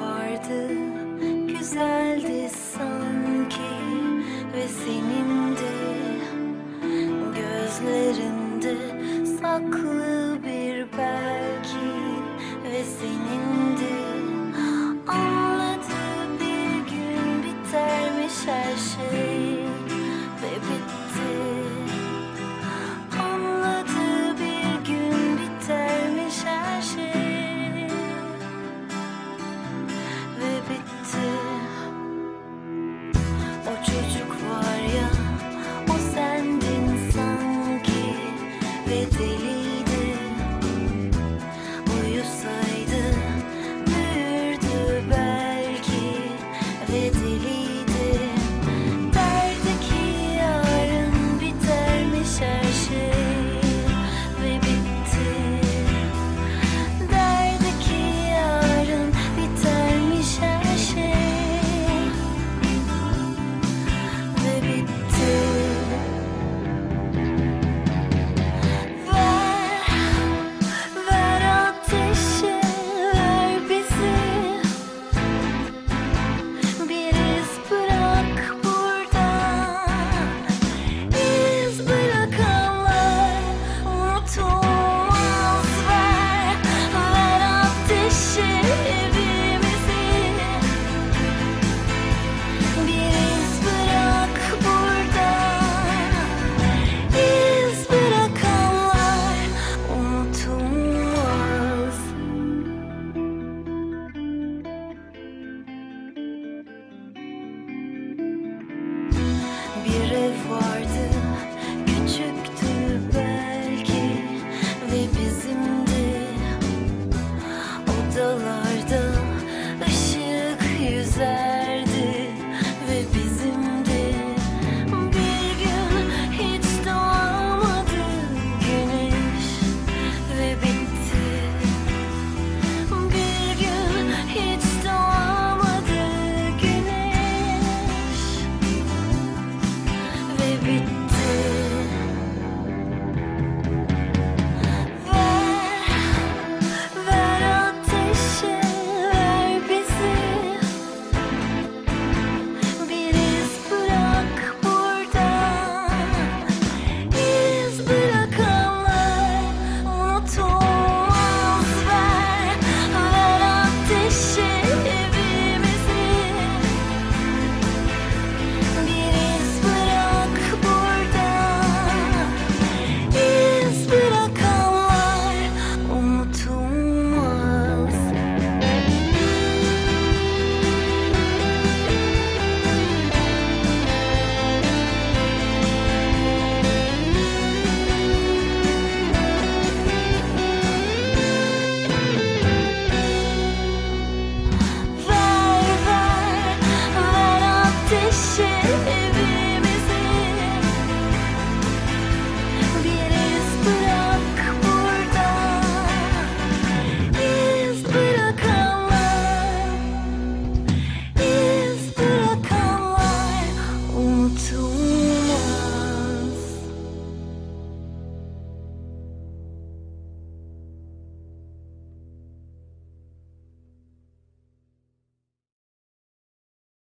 vardı Güzeldi sanki Ve senin de Gözlerinde saklı